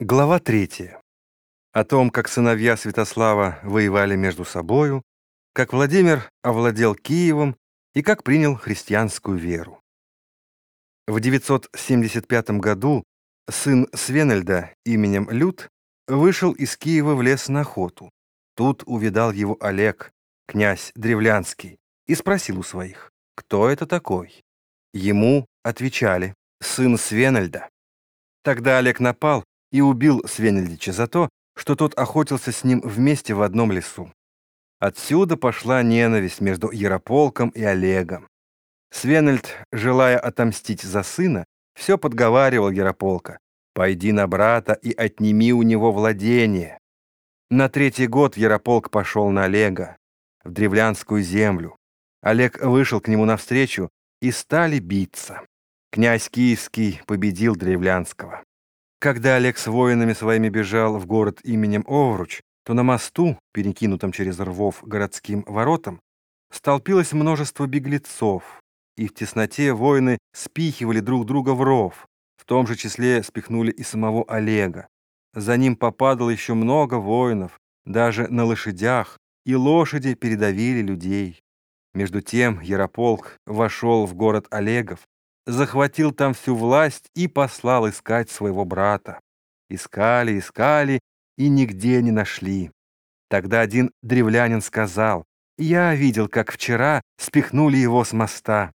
Глава третья. О том, как сыновья Святослава воевали между собою, как Владимир овладел Киевом и как принял христианскую веру. В 975 году сын Свенельда именем Люд вышел из Киева в лес на охоту. Тут увидал его Олег, князь Древлянский, и спросил у своих, кто это такой. Ему отвечали, сын Свенельда. Тогда Олег напал и убил Свенельдича за то, что тот охотился с ним вместе в одном лесу. Отсюда пошла ненависть между Ярополком и Олегом. Свенельд, желая отомстить за сына, все подговаривал Ярополка. «Пойди на брата и отними у него владение». На третий год Ярополк пошел на Олега, в древлянскую землю. Олег вышел к нему навстречу, и стали биться. Князь Киевский победил древлянского. Когда Олег с воинами своими бежал в город именем Овруч, то на мосту, перекинутом через рвов городским воротам, столпилось множество беглецов, и в тесноте воины спихивали друг друга в ров. В том же числе спихнули и самого Олега. За ним попадало еще много воинов, даже на лошадях, и лошади передавили людей. Между тем Ярополк вошел в город Олегов, захватил там всю власть и послал искать своего брата. Искали, искали и нигде не нашли. Тогда один древлянин сказал, «Я видел, как вчера спихнули его с моста».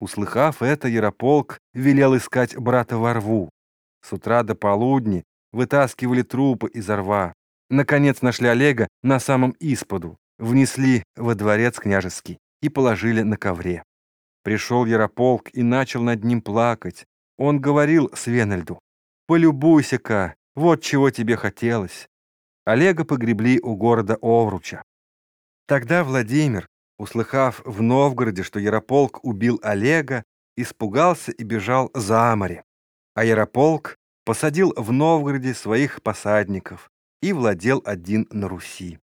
Услыхав это, Ярополк велел искать брата во рву. С утра до полудня вытаскивали трупы из рва. Наконец нашли Олега на самом исподу, внесли во дворец княжеский и положили на ковре. Пришел Ярополк и начал над ним плакать. Он говорил Свенельду, «Полюбуйся-ка, вот чего тебе хотелось». Олега погребли у города Овруча. Тогда Владимир, услыхав в Новгороде, что Ярополк убил Олега, испугался и бежал за море. А Ярополк посадил в Новгороде своих посадников и владел один на Руси.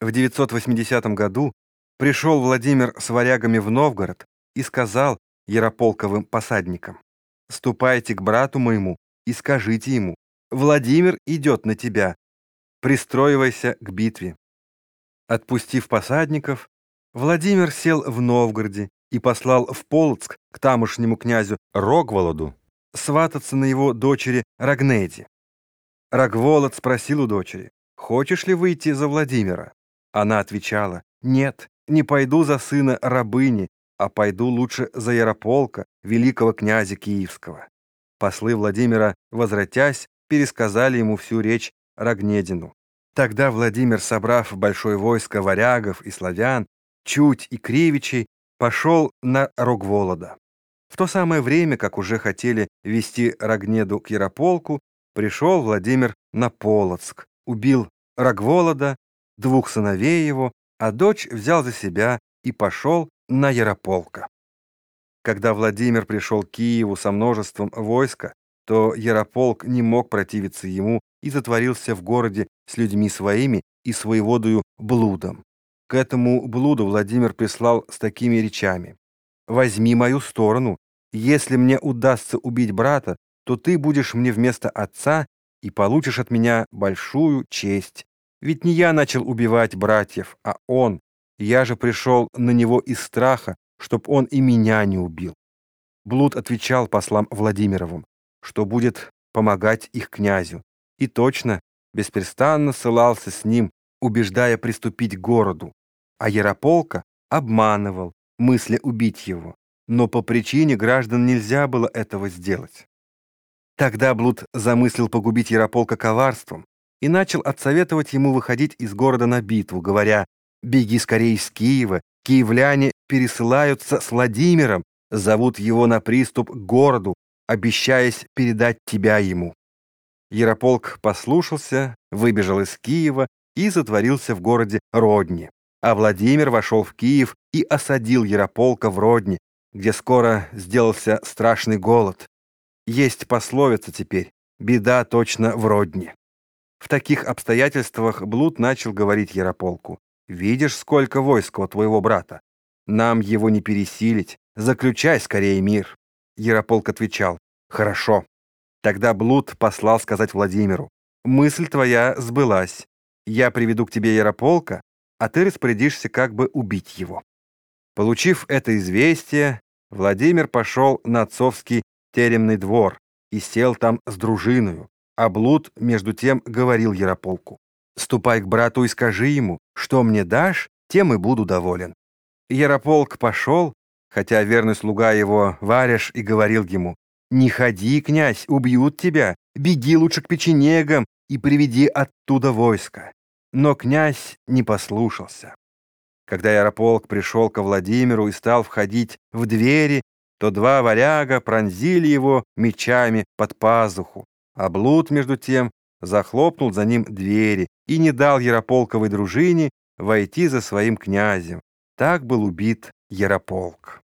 В 980 году Пришел Владимир с варягами в Новгород и сказал Ярополковым посадникам, «Ступайте к брату моему и скажите ему, Владимир идет на тебя, пристроивайся к битве». Отпустив посадников, Владимир сел в Новгороде и послал в Полоцк к тамошнему князю Рогволоду свататься на его дочери Рагнеди. Рогволод спросил у дочери, «Хочешь ли выйти за Владимира?» Она отвечала, «Нет, не пойду за сына рабыни, а пойду лучше за Ярополка, великого князя Киевского». Послы Владимира, возвратясь, пересказали ему всю речь Рогнедину. Тогда Владимир, собрав большое войско варягов и славян, Чуть и Кривичей, пошел на Рогволода. В то самое время, как уже хотели вести Рогнеду к Ярополку, пришел Владимир на Полоцк, убил Рогволода, двух сыновей его, а дочь взял за себя и пошел на Ярополка. Когда Владимир пришел к Киеву со множеством войска, то Ярополк не мог противиться ему и затворился в городе с людьми своими и с Блудом. К этому Блуду Владимир прислал с такими речами. «Возьми мою сторону. Если мне удастся убить брата, то ты будешь мне вместо отца и получишь от меня большую честь. Ведь не я начал убивать братьев, а он. Я же пришел на него из страха, чтоб он и меня не убил. Блуд отвечал послам Владимировым, что будет помогать их князю. И точно, беспрестанно ссылался с ним, убеждая приступить к городу. А Ярополка обманывал, мысля убить его. Но по причине граждан нельзя было этого сделать. Тогда Блуд замыслил погубить Ярополка коварством, и начал отсоветовать ему выходить из города на битву, говоря «Беги скорее из Киева, киевляне пересылаются с Владимиром, зовут его на приступ к городу, обещаясь передать тебя ему». Ярополк послушался, выбежал из Киева и затворился в городе Родни. А Владимир вошел в Киев и осадил Ярополка в Родни, где скоро сделался страшный голод. Есть пословица теперь «Беда точно в Родни». В таких обстоятельствах Блуд начал говорить Ярополку. «Видишь, сколько войска у твоего брата? Нам его не пересилить. Заключай скорее мир». Ярополк отвечал. «Хорошо». Тогда Блуд послал сказать Владимиру, «Мысль твоя сбылась. Я приведу к тебе Ярополка, а ты распорядишься как бы убить его». Получив это известие, Владимир пошел на отцовский теремный двор и сел там с дружиною, а Блуд, между тем, говорил Ярополку, «Ступай к брату и скажи ему, что мне дашь, тем и буду доволен». Ярополк пошел, хотя верный слуга его Варяж и говорил ему, «Не ходи, князь, убьют тебя, беги лучше к печенегам и приведи оттуда войско». Но князь не послушался. Когда Ярополк пришел ко Владимиру и стал входить в двери, то два варяга пронзили его мечами под пазуху, а между тем, захлопнул за ним двери и не дал Ярополковой дружине войти за своим князем. Так был убит Ярополк.